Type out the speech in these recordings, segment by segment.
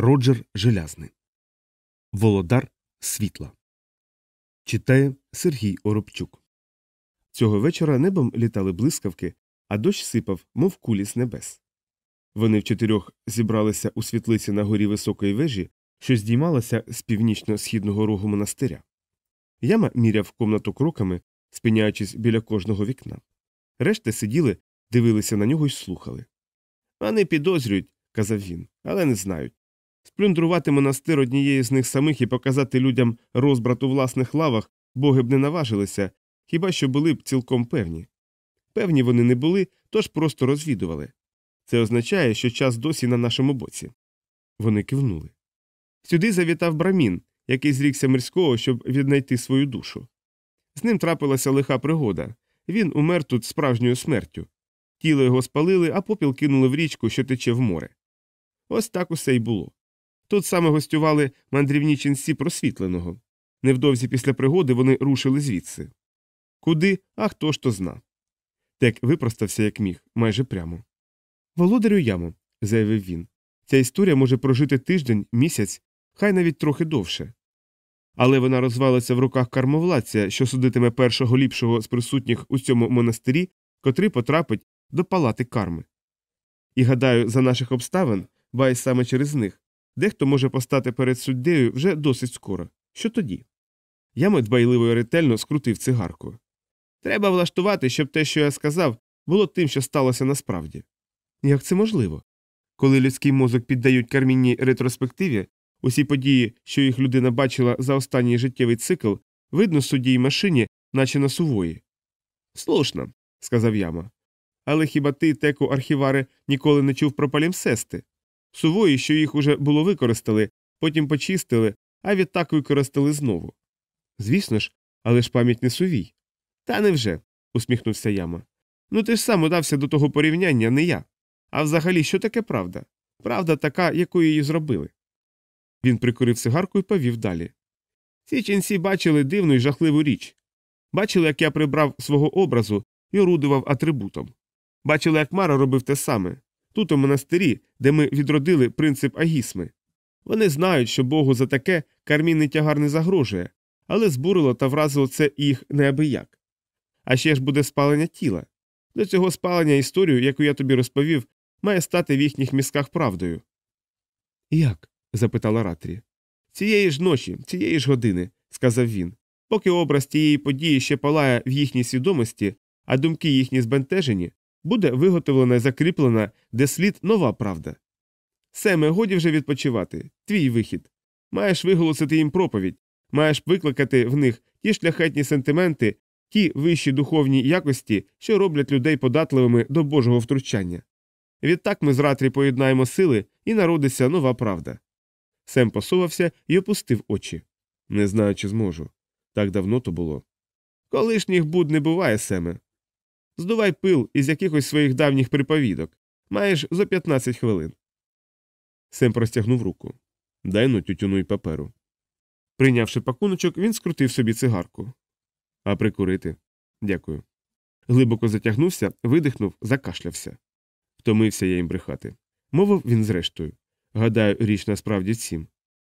Роджер Желязний. Володар світла. Читає Сергій Оробчук. Цього вечора небом літали блискавки, а дощ сипав, мов кулі з небес. Вони в чотирьох зібралися у світлиці на горі високої вежі, що здіймалася з північно-східного рогу монастиря. Яма міряв комнату кроками, спиняючись біля кожного вікна. Решта сиділи, дивилися на нього й слухали. Вони підозрюють, казав він, але не знають. Сплюндрувати монастир однієї з них самих і показати людям розбрат у власних лавах боги б не наважилися, хіба що були б цілком певні. Певні вони не були, тож просто розвідували. Це означає, що час досі на нашому боці. Вони кивнули. Сюди завітав брамін, який зрікся мирського, щоб віднайти свою душу. З ним трапилася лиха пригода він умер тут справжньою смертю. Тіло його спалили, а попіл кинули в річку, що тече в море. Ось так усе й було. Тут саме гостювали мандрівні ченці просвітленого. Невдовзі після пригоди вони рушили звідси. Куди, а хто ж то зна. Тек випростався, як міг, майже прямо. Володарю яму, заявив він. Ця історія може прожити тиждень, місяць, хай навіть трохи довше. Але вона розвалиться в руках кармовладця, що судитиме першого ліпшого з присутніх у цьому монастирі, котрий потрапить до палати карми. І гадаю, за наших обставин, бай саме через них, дехто може постати перед суддею вже досить скоро. Що тоді? Яма дбайливо і ретельно скрутив цигарку. Треба влаштувати, щоб те, що я сказав, було тим, що сталося насправді. Як це можливо? Коли людський мозок піддають кармінній ретроспективі, усі події, що їх людина бачила за останній життєвий цикл, видно судді й машині, наче на сувої. Слушно, сказав яма. Але хіба ти, теку архівари, ніколи не чув про палімсести? Сувої, що їх уже було використали, потім почистили, а відтак використали знову. Звісно ж, але ж пам'ять не сувій. Та невже, усміхнувся яма. Ну ти ж сам удався до того порівняння, не я. А взагалі, що таке правда? Правда така, якою її зробили. Він прикурив сигарку і повів далі. Ці ченці бачили дивну і жахливу річ. Бачили, як я прибрав свого образу і орудував атрибутом. Бачили, як Мара робив те саме тут, у монастирі, де ми відродили принцип агісми. Вони знають, що Богу за таке кармінний тягар не загрожує, але збурило та вразило це їх неабияк. А ще ж буде спалення тіла. До цього спалення історію, яку я тобі розповів, має стати в їхніх мізках правдою. Як? запитала Ратрі. Цієї ж ночі, цієї ж години, сказав він, поки образ тієї події ще палає в їхній свідомості, а думки їхні збентежені, буде виготовлена і закріплена, де слід нова правда. Семе, годі вже відпочивати, твій вихід. Маєш виголосити їм проповідь, маєш викликати в них ті шляхетні сентименти, ті вищі духовні якості, що роблять людей податливими до Божого втручання. Відтак ми з Ратрі поєднаємо сили і народиться нова правда. Сем посувався і опустив очі. Не знаю, чи зможу. Так давно то було. Колишніх буд не буває, Семе. Здувай пил із якихось своїх давніх приповідок. Маєш за 15 хвилин. Сем простягнув руку. Дай ну тютюну й паперу. Прийнявши пакуночок, він скрутив собі цигарку. А прикурити. Дякую. Глибоко затягнувся, видихнув, закашлявся. Втомився я їм брехати. Мовив він зрештою. Гадаю, річ насправді цім.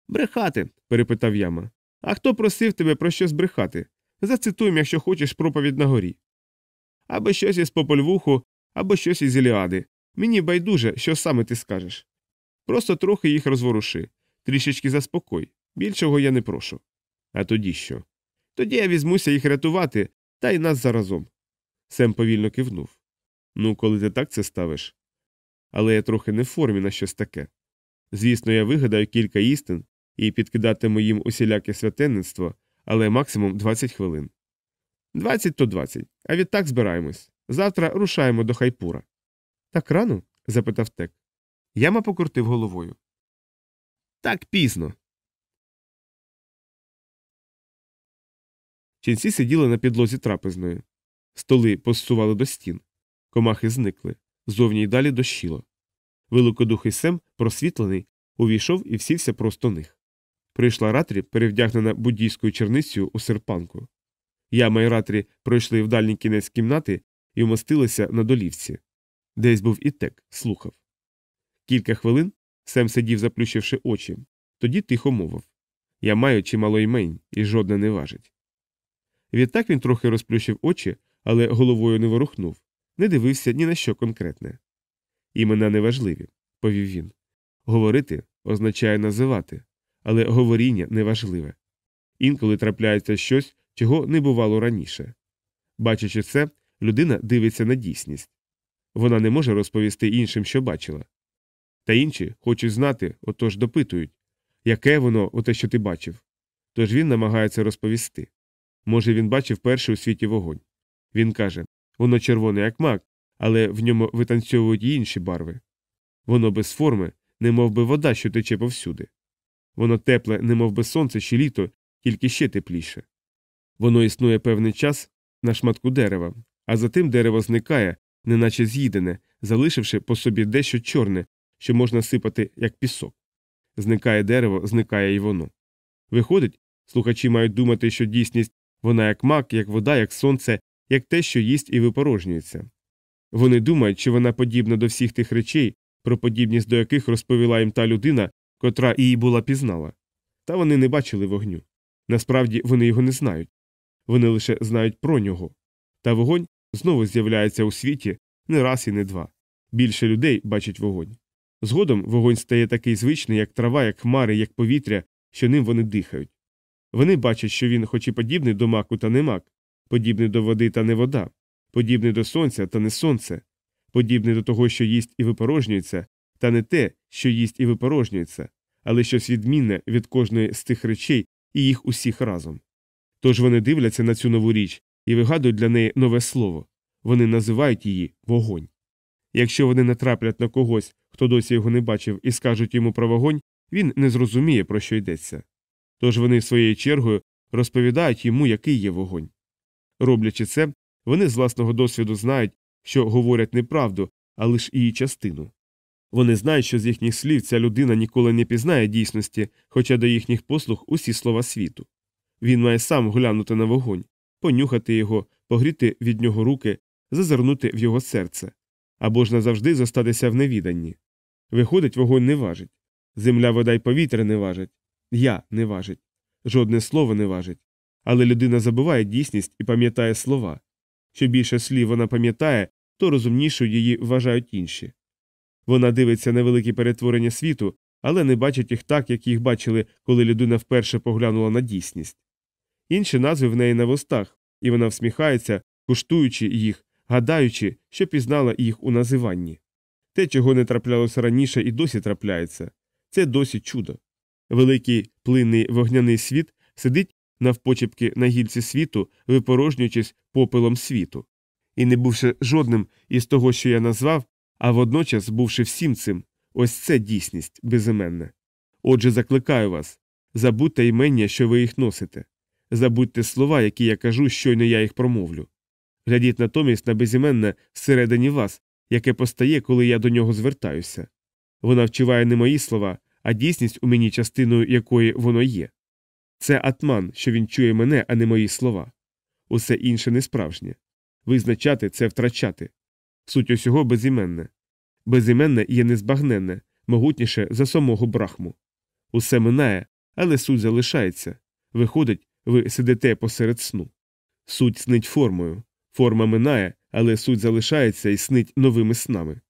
Брехати. перепитав яма. А хто просив тебе про щось брехати? Зацитуй, якщо хочеш проповідь на горі. Або щось із Попольвуху, або щось із Іліади. Мені байдуже, що саме ти скажеш. Просто трохи їх розворуши, трішечки заспокой. Більшого я не прошу. А тоді що? Тоді я візьмуся їх рятувати, та й нас заразом. Сем повільно кивнув. Ну, коли ти так це ставиш. Але я трохи не в формі на щось таке. Звісно, я вигадаю кілька істин і підкидатиму їм усіляке святенництво, але максимум 20 хвилин. 20 то 20. А відтак збираємось. Завтра рушаємо до хайпура. Так рано? запитав тек. Яма покрутив головою. Так пізно. Ченці сиділи на підлозі трапезної. Столи посували до стін. Комахи зникли. Зовні й далі дощило. Великодухий Сем, просвітлений, увійшов і всівся просто них. Прийшла ратрі, перевдягнена буддійською черницею у серпанку. Яма і ратрі пройшли в дальній кінець кімнати і вмостилися на долівці. Десь був і тек, слухав. Кілька хвилин Сем сидів, заплющивши очі. Тоді тихо мовив Я маю чимало імень, і жодне не важить. Відтак він трохи розплющив очі, але головою не ворухнув, не дивився ні на що конкретне. Імена неважливі, повів він. Говорити означає називати, але говоріння неважливе. Інколи трапляється щось, чого не бувало раніше. Бачачи це, людина дивиться на дійсність. Вона не може розповісти іншим, що бачила. Та інші хочуть знати, отож допитують, яке воно, оте, що ти бачив. Тож він намагається розповісти. Може, він бачив перший у світі вогонь. Він каже воно червоне, як мак, але в ньому витанцьовують і інші барви. Воно без форми, не би вода, що тече повсюди. Воно тепле, не би сонце чи літо, тільки ще тепліше. Воно існує певний час на шматку дерева, а затим дерево зникає, неначе з'їдене, залишивши по собі дещо чорне, що можна сипати як пісок. Зникає дерево, зникає і воно. Виходить, слухачі мають думати, що дійсність вона як мак, як вода, як сонце, як те, що їсть і випорожнюється. Вони думають, що вона подібна до всіх тих речей, про подібність до яких розповіла їм та людина, котра її була пізнала. Та вони не бачили вогню. Насправді вони його не знають. Вони лише знають про нього. Та вогонь знову з'являється у світі не раз і не два. Більше людей бачать вогонь. Згодом вогонь стає такий звичний, як трава, як хмари, як повітря, що ним вони дихають. Вони бачать, що він, хоч і подібний до маку, та не мак, подібний до води та не вода, подібний до сонця та не сонце, подібний до того, що їсть і випорожнюється, та не те, що їсть і випорожнюється, але щось відмінне від кожної з тих речей і їх усіх разом. Тож вони дивляться на цю нову річ і вигадують для неї нове слово вони називають її вогонь. Якщо вони натраплять на когось, хто досі його не бачив, і скажуть йому про вогонь, він не зрозуміє, про що йдеться. Тож вони своєю чергою розповідають йому, який є вогонь. Роблячи це, вони з власного досвіду знають, що говорять неправду, а лише її частину. Вони знають, що з їхніх слів ця людина ніколи не пізнає дійсності, хоча до їхніх послуг усі слова світу. Він має сам глянути на вогонь, понюхати його, погріти від нього руки, зазирнути в його серце або ж назавжди зостатися в невіданні. Виходить, вогонь не важить. Земля, вода й повітря не важить, я не важить, жодне слово не важить. Але людина забуває дійсність і пам'ятає слова. Що більше слів вона пам'ятає, то розумнішою її вважають інші. Вона дивиться на великі перетворення світу, але не бачить їх так, як їх бачили, коли людина вперше поглянула на дійсність. Інші назви в неї на вустах, і вона всміхається, куштуючи їх, гадаючи, що пізнала їх у називанні. Те, чого не траплялося раніше і досі трапляється, це досі чудо. Великий плинний вогняний світ сидить навпочепки на гільці світу, випорожнюючись попелом світу. І не бувши жодним із того, що я назвав, а водночас бувши всім цим, ось це дійсність безіменна. Отже, закликаю вас забудьте імення, що ви їх носите, забудьте слова, які я кажу, щойно я їх промовлю. Глядіть натомість на безіменне всередині вас, яке постає, коли я до нього звертаюся. Вона вчуває не мої слова, а дійсність у мені, частиною якої воно є. Це атман, що він чує мене, а не мої слова. Усе інше не справжнє. Визначати це втрачати. Суть усього безіменне. Безіменне є незбагненне, могутніше за самого брахму. Усе минає, але суть залишається. Виходить, ви сидите посеред сну. Суть снить формою. Форма минає, але суть залишається і снить новими снами.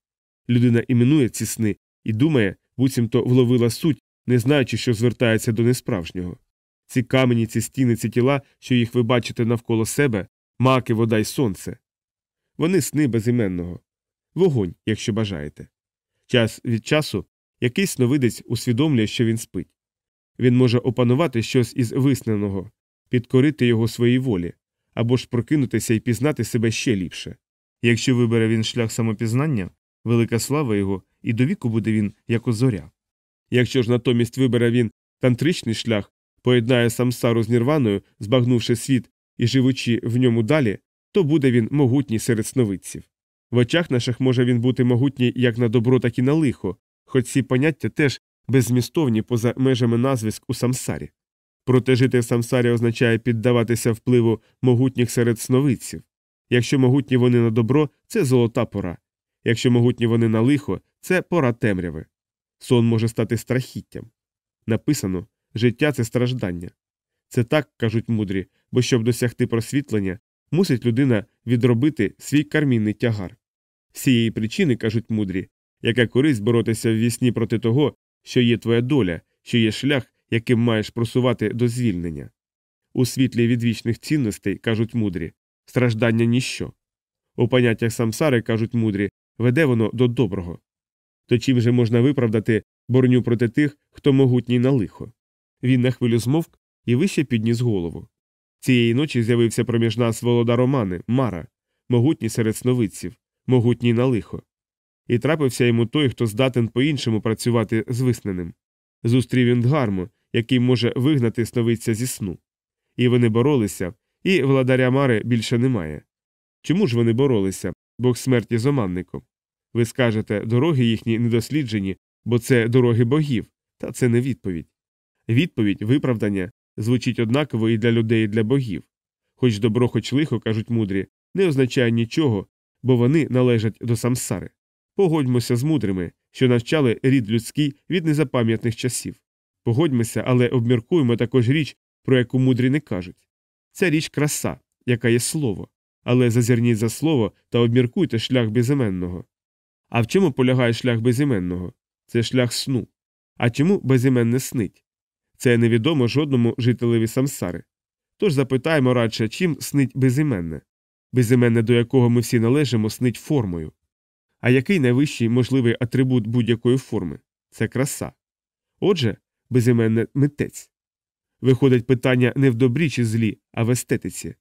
Людина іменує ці сни і думає, буцімто вловила суть, не знаючи, що звертається до несправжнього. Ці камені, ці стіни, ці тіла, що їх ви бачите навколо себе, маки, вода й сонце. Вони сни безіменного, вогонь, якщо бажаєте. Час від часу якийсь сновидець усвідомлює, що він спить. Він може опанувати щось із висненого, підкорити його своїй волі, або ж прокинутися і пізнати себе ще ліпше. Якщо вибере він шлях самопізнання, велика слава його, і до віку буде він як озоря. Якщо ж натомість вибере він тантричний шлях, поєднає самсару з нірваною, збагнувши світ і живучи в ньому далі, то буде він могутній серед сновидців. В очах наших може він бути могутній як на добро, так і на лихо, хоч ці поняття теж беззмістовні поза межами назвиськ у самсарі. Проте жити в самсарі означає піддаватися впливу могутніх серед сновидців. Якщо могутні вони на добро, це золота пора. Якщо могутні вони на лихо, це пора темряви. сон може стати страхіттям. Написано життя це страждання. Це так, кажуть мудрі, бо щоб досягти просвітлення, мусить людина відробити свій кармінний тягар. З цієї причини, кажуть мудрі, яка користь боротися в вісні проти того, що є твоя доля, що є шлях, яким маєш просувати до звільнення. У світлі відвічних цінностей, кажуть мудрі, страждання ніщо. У поняттях самсари, кажуть мудрі, веде воно до доброго. То чим же можна виправдати борню проти тих, хто могутній на лихо? Він на хвилю змовк і вище підніс голову. Цієї ночі з'явився проміж нас володар Романи, Мара, могутній серед сновидців, могутній на лихо. І трапився йому той, хто здатен по іншому працювати з висненим. Зустрів він Дгарму, який може вигнати сновидця зі сну. І вони боролися, і владаря Мари більше немає. Чому ж вони боролися, бог смерті з оманником? Ви скажете, дороги їхні недосліджені, бо це дороги богів, та це не відповідь. Відповідь, виправдання звучить однаково і для людей, і для богів. Хоч добро, хоч лихо, кажуть мудрі, не означає нічого, бо вони належать до самсари. Погодьмося з мудрими, що навчали рід людський від незапам'ятних часів. Погодьмося, але обміркуємо також річ, про яку мудрі не кажуть. Це річ краса, яка є слово, але зазирніть за слово та обміркуйте шлях безіменного. А в чому полягає шлях безіменного? Це шлях сну. А чому безіменне снить? Це невідомо жодному жителеві самсари. Тож запитаємо радше, чим снить безіменне, безіменне, до якого ми всі належимо, снить формою. А який найвищий можливий атрибут будь-якої форми? Це краса. Отже, безіменне митець. Виходить питання не в добрі чи злі, а в естетиці.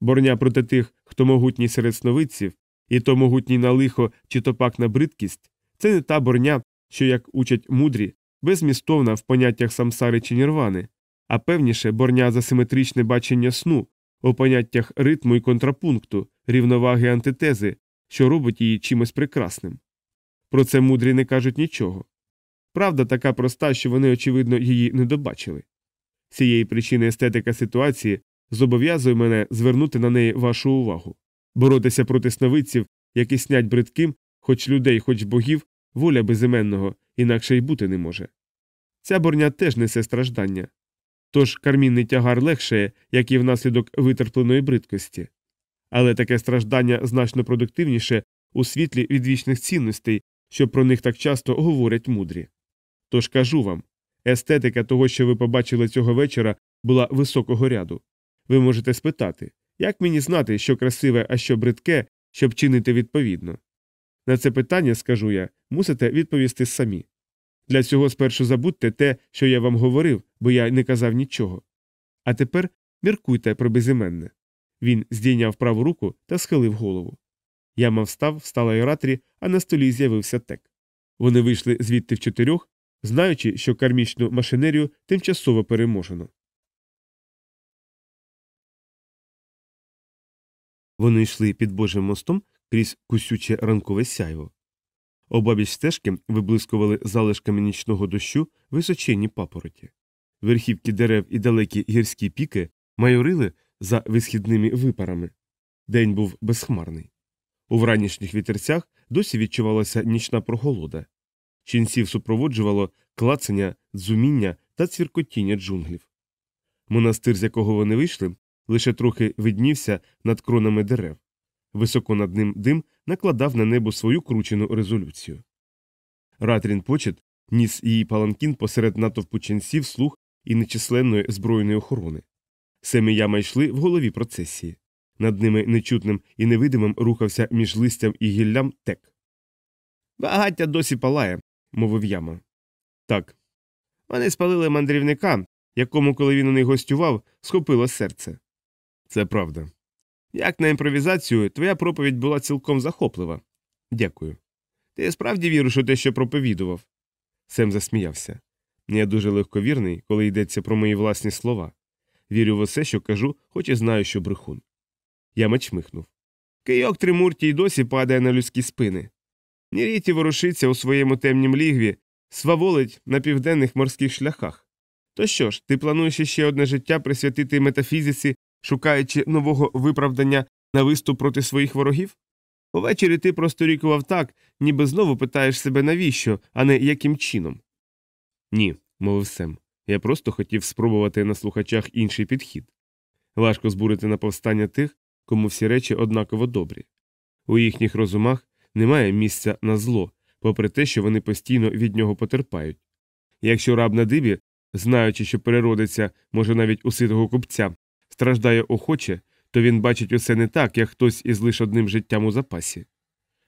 Борня проти тих, хто могутній серед сновидців, і то могутній на лихо чи то пак на бридкість, це не та борня, що, як учать мудрі, безмістовна в поняттях самсари чи нірвани, а певніше борня за симетричне бачення сну у поняттях ритму і контрапункту, рівноваги антитези, що робить її чимось прекрасним. Про це мудрі не кажуть нічого. Правда така проста, що вони, очевидно, її не добачили. Цієї причини естетика ситуації зобов'язує мене звернути на неї вашу увагу, боротися проти сновидців, які снять бридким, хоч людей, хоч богів, воля безіменного, інакше й бути не може. Ця борня теж несе страждання. Тож кармінний тягар легшає, як і внаслідок витерпленої бридкості. Але таке страждання значно продуктивніше у світлі відвічних цінностей, що про них так часто говорять мудрі. Тож кажу вам естетика того, що ви побачили цього вечора, була високого ряду. Ви можете спитати, як мені знати, що красиве, а що бридке, щоб чинити відповідно? На це питання, скажу я, мусите відповісти самі. Для цього спершу забудьте те, що я вам говорив, бо я не казав нічого. А тепер міркуйте про безіменне. Він здійняв праву руку та схилив голову. Яма встав, встала й ратрі, а на столі з'явився тек. Вони вийшли звідти в чотирьох, знаючи, що кармічну машинерію тимчасово переможено. Вони йшли під Божим мостом крізь кусюче ранкове сяйво. Обабіч стежки виблискували залишками нічного дощу височенні папороті. Верхівки дерев і далекі гірські піки майорили за висхідними випарами. День був безхмарний. У вранішніх вітерцях досі відчувалася нічна проголода. Ченців супроводжувало клацання, дзуміння та цвіркотіння джунглів. Монастир, з якого вони вийшли, лише трохи виднівся над кронами дерев. Високо над ним дим накладав на небо свою кручену резолюцію. Ратрін почет ніс її паланкін посеред натовпу ченців слух і нечисленної збройної охорони. Семі яма йшли в голові процесії. Над ними нечутним і невидимим рухався між листям і гіллям тек. Багаття досі палає, мовив яма. Так. Вони спалили мандрівника, якому, коли він у них гостював, схопило серце. Це правда. Як на імпровізацію, твоя проповідь була цілком захоплива. Дякую. Ти справді віриш у те, що проповідував? Сем засміявся. Я дуже легковірний, коли йдеться про мої власні слова. Вірю в усе, що кажу, хоч і знаю, що брехун. Я мечмихнув. Кийок Тримурті й досі падає на людські спини. Ніріті ворушиться у своєму темнім лігві, сваволить на південних морських шляхах. То що ж, ти плануєш ще одне життя присвятити метафізиці, шукаючи нового виправдання на виступ проти своїх ворогів? Увечері ти просторікував так, ніби знову питаєш себе навіщо, а не яким чином. Ні, мовив Сем. Я просто хотів спробувати на слухачах інший підхід. Важко збурити на повстання тих, кому всі речі однаково добрі. У їхніх розумах немає місця на зло, попри те, що вони постійно від нього потерпають. Якщо раб на дибі, знаючи, що переродиться, може навіть у ситого купця, страждає охоче, то він бачить усе не так, як хтось із лише одним життям у запасі.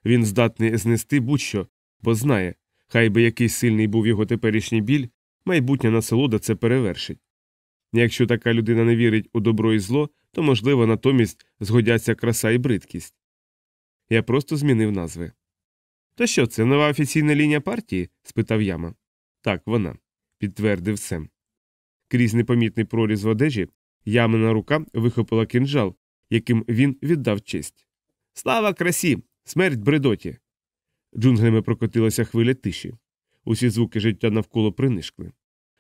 Він здатний знести будь-що, бо знає, хай би який сильний був його теперішній біль, майбутня насолода це перевершить. Якщо така людина не вірить у добро і зло, то, можливо, натомість згодяться краса і бридкість. Я просто змінив назви. То що, це нова офіційна лінія партії? спитав яма. Так, вона, підтвердив Сем. Крізь непомітний проріз в одежі ямина рука вихопила кинджал, яким він віддав честь. Слава красі! Смерть бредоті! Джунглями прокотилася хвиля тиші. Усі звуки життя навколо принишкли.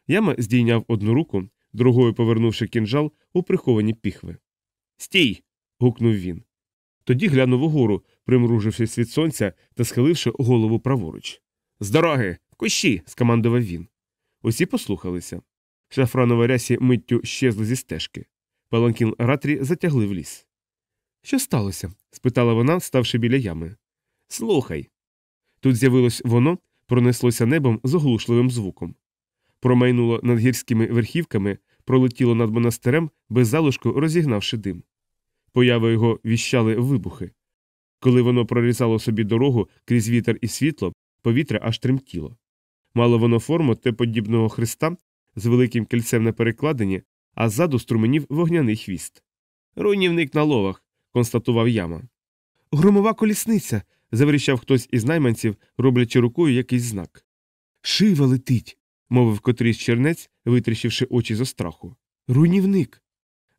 Яма здійняв одну руку, другою повернувши кінжал у приховані піхви. Стій. гукнув він. Тоді глянув угору, примружившись від сонця та схиливши голову праворуч. З дороги, кущі. скомандував він. Усі послухалися. Шафранова рясі миттю щезли зі стежки. Паланкін ратрі затягли в ліс. Що сталося? спитала вона, ставши біля ями. Слухай. Тут з'явилось воно, пронеслося небом з оглушливим звуком. Промайнуло над гірськими верхівками, пролетіло над монастирем, без залишку розігнавши дим. Появи його віщали вибухи. Коли воно прорізало собі дорогу крізь вітер і світло, повітря аж тремтіло. Мало воно форму те подібного хреста з великим кільцем на перекладині, а ззаду струменів вогняний хвіст. Руйнівник на ловах, констатував яма. Громова колісниця. заверіщав хтось із найманців, роблячи рукою якийсь знак. Шива летить, мовив котрийсь чернець, витріщивши очі зо страху. Руйнівник.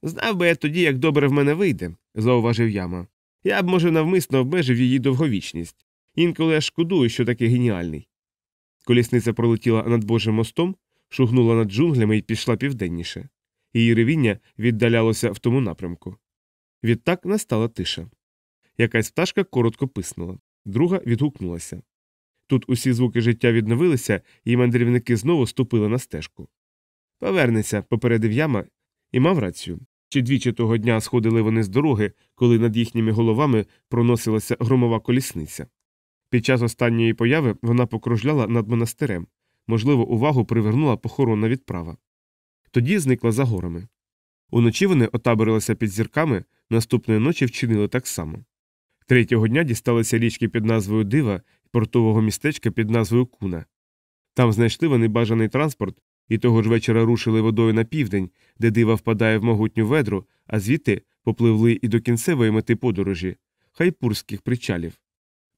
Знав би я тоді, як добре в мене вийде, зауважив яма. Я б, може, навмисно обмежив її довговічність. Інколи я шкодую, що такий геніальний. Колісниця пролетіла над Божим мостом, шугнула над джунглями і пішла південніше. Її ревіння віддалялося в тому напрямку. Відтак настала тиша. Якась пташка коротко писнула, друга відгукнулася. Тут усі звуки життя відновилися, і мандрівники знову ступили на стежку. Повернеться, попередив яма, і мав рацію. Чи двічі того дня сходили вони з дороги, коли над їхніми головами проносилася громова колісниця. Під час останньої появи вона покружляла над монастирем, можливо, увагу привернула похоронна відправа. Тоді зникла за горами. Уночі вони отаборилися під зірками, наступної ночі вчинили так само. Третього дня дісталися річки під назвою Дива і портового містечка під назвою Куна. Там знайшли вони бажаний транспорт і того ж вечора рушили водою на південь, де дива впадає в могутню ведру, а звідти попливли і до кінцевої мети подорожі хайпурських причалів.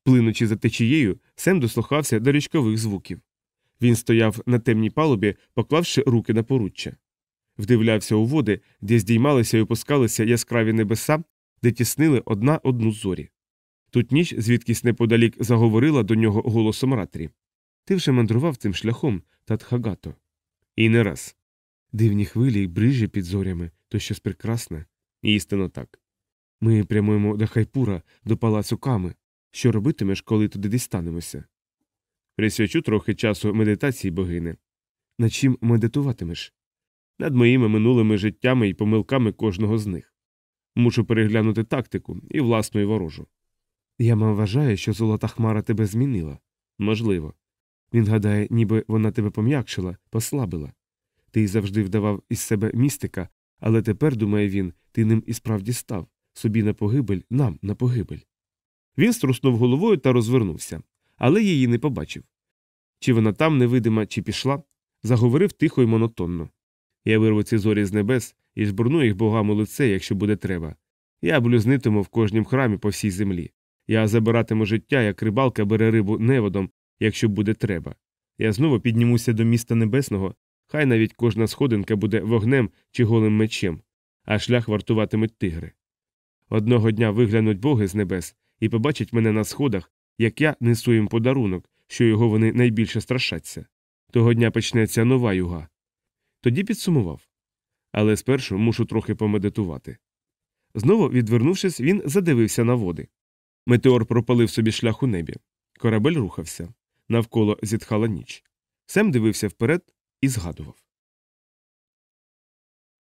Плинучи за течією, Сем дослухався до річкових звуків. Він стояв на темній палубі, поклавши руки на поруччя. Вдивлявся у води, де здіймалися і опускалися яскраві небеса, де тіснили одна одну зорі. Тут ніч звідкись неподалік заговорила до нього голосом ратрі. Ти вже мандрував цим шляхом, Татхагато. І не раз. Дивні хвилі й брижі під зорями то щось прекрасне. Істинно так. Ми прямуємо до Хайпура, до палацу Ками. Що робитимеш, коли туди дістанемося? Присвячу трохи часу медитації богини. Над чим медитуватимеш? Над моїми минулими життями і помилками кожного з них. Мушу переглянути тактику і власну і ворожу. Я мав вважаю, що золота хмара тебе змінила. Можливо. Він гадає, ніби вона тебе пом'якшила, послабила. Ти завжди вдавав із себе містика, але тепер, думає він, ти ним і справді став собі на погибель, нам на погибель. Він струснув головою та розвернувся, але її не побачив. Чи вона там невидима, чи пішла, заговорив тихо й монотонно. Я вирву ці зорі з небес і жбурну їх богам у лице, якщо буде треба. Я блюзнитиму в кожнім храмі по всій землі. Я забиратиму життя, як рибалка бере рибу неводом, якщо буде треба. Я знову піднімуся до міста небесного, хай навіть кожна сходинка буде вогнем чи голим мечем, а шлях вартуватимуть тигри. Одного дня виглянуть боги з небес і побачать мене на сходах, як я несу їм подарунок, що його вони найбільше страшаться. Того дня почнеться нова юга. Тоді підсумував. Але спершу мушу трохи помедитувати. Знову, відвернувшись, він задивився на води. Метеор пропалив собі шлях у небі. Корабель рухався. Навколо зітхала ніч. Сем дивився вперед і згадував.